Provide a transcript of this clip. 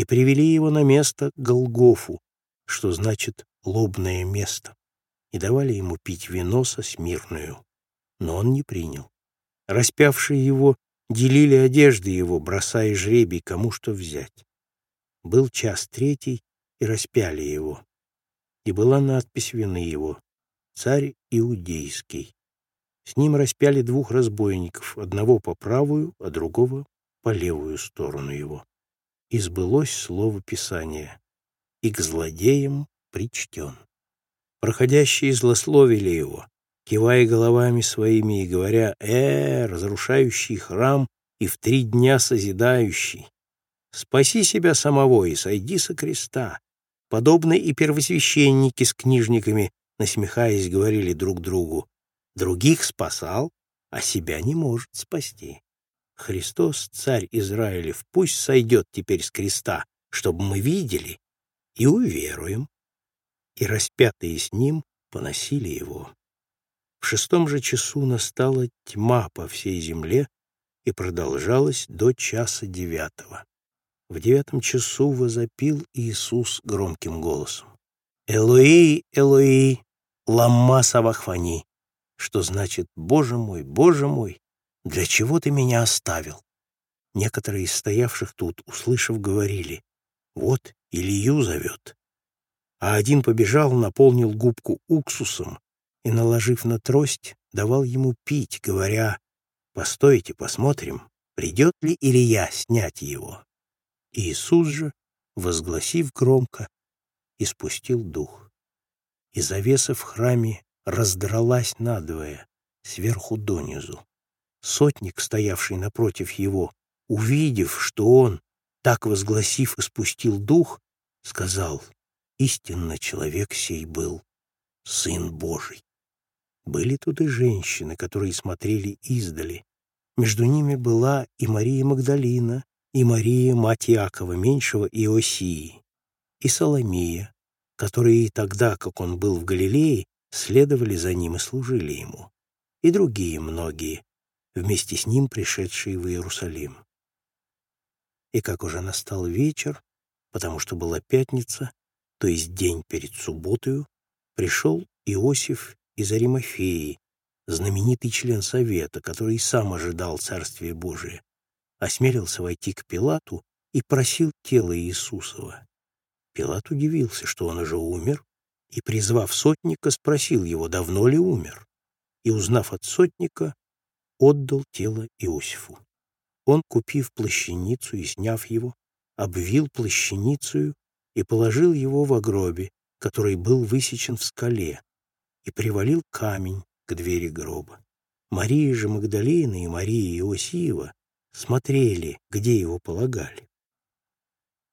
и привели его на место Голгофу, что значит «лобное место», и давали ему пить вино со смирную. Но он не принял. Распявшие его делили одежды его, бросая жребий, кому что взять. Был час третий, и распяли его. И была надпись вины его «Царь Иудейский». С ним распяли двух разбойников, одного по правую, а другого по левую сторону его. И сбылось слово Писания, и к злодеям причтен. Проходящие злословили его, кивая головами своими и говоря «Э, разрушающий храм и в три дня созидающий, спаси себя самого и сойди со креста». Подобно и первосвященники с книжниками, насмехаясь, говорили друг другу «Других спасал, а себя не может спасти». Христос, царь Израилев, пусть сойдет теперь с креста, чтобы мы видели и уверуем. И распятые с ним поносили его. В шестом же часу настала тьма по всей земле и продолжалась до часа девятого. В девятом часу возопил Иисус громким голосом. «Элои, Элои, ламма савахвани», что значит «Боже мой, Боже мой, для чего ты меня оставил?» Некоторые из стоявших тут, услышав, говорили «Вот Илью зовет». А один побежал, наполнил губку уксусом и, наложив на трость, давал ему пить, говоря, «Постойте, посмотрим, придет ли Илья снять его». Иисус же, возгласив громко, испустил дух. И завеса в храме раздралась надвое, сверху донизу. Сотник, стоявший напротив его, увидев, что он, так возгласив, испустил дух, сказал, «Истинно человек сей был Сын Божий». Были тут и женщины, которые смотрели издали. Между ними была и Мария Магдалина, и Мария, мать Иакова Меньшего и Иосии, и Соломия, которые и тогда, как он был в Галилее, следовали за ним и служили ему, и другие многие, вместе с ним пришедшие в Иерусалим. И как уже настал вечер, потому что была пятница, то есть день перед субботою, пришел Иосиф из Аримафеи, знаменитый член Совета, который сам ожидал Царствия Божия, осмелился войти к Пилату и просил тело Иисусова. Пилат удивился, что он уже умер, и, призвав сотника, спросил его, давно ли умер, и, узнав от сотника, отдал тело Иосифу. Он, купив плащаницу и сняв его, обвил плащаницею и положил его в гробе, который был высечен в скале, и привалил камень к двери гроба. Мария же Магдалина и Мария Иосиева смотрели, где его полагали.